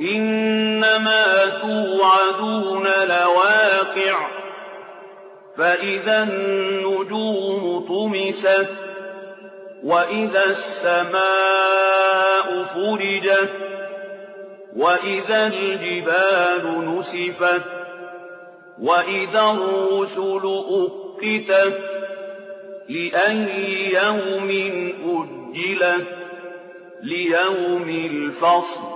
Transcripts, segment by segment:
إنما توعدون لواقع. فإذا النجوم طمست وإذا السماء فرجت وإذا الجبال نسفت وإذا الرسل أقتت لأي يوم أجلت ليوم الفصل.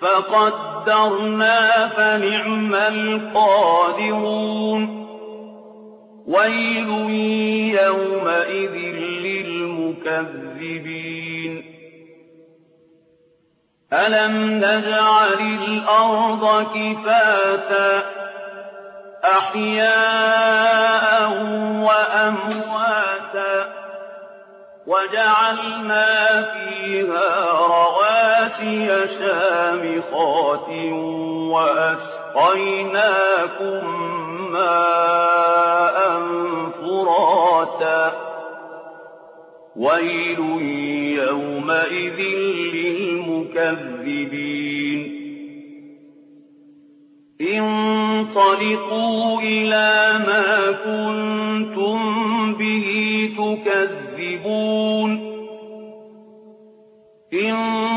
فقدرنا فنعم القادرون. ويل يومئذ للمكذبين. ألم نجعل الأرض كفاتا؟ أحياء وأمواتا. وجعلنا فيها شامخات وأسقيناكم ماء فراتا. ويل يومئذ للمكذبين. انطلقوا إلى ما كنتم به تكذبون.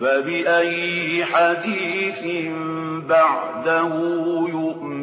فَبِأَيِّ حَدِيثٍ بَعْدَهُ يُؤْمِنُونَ؟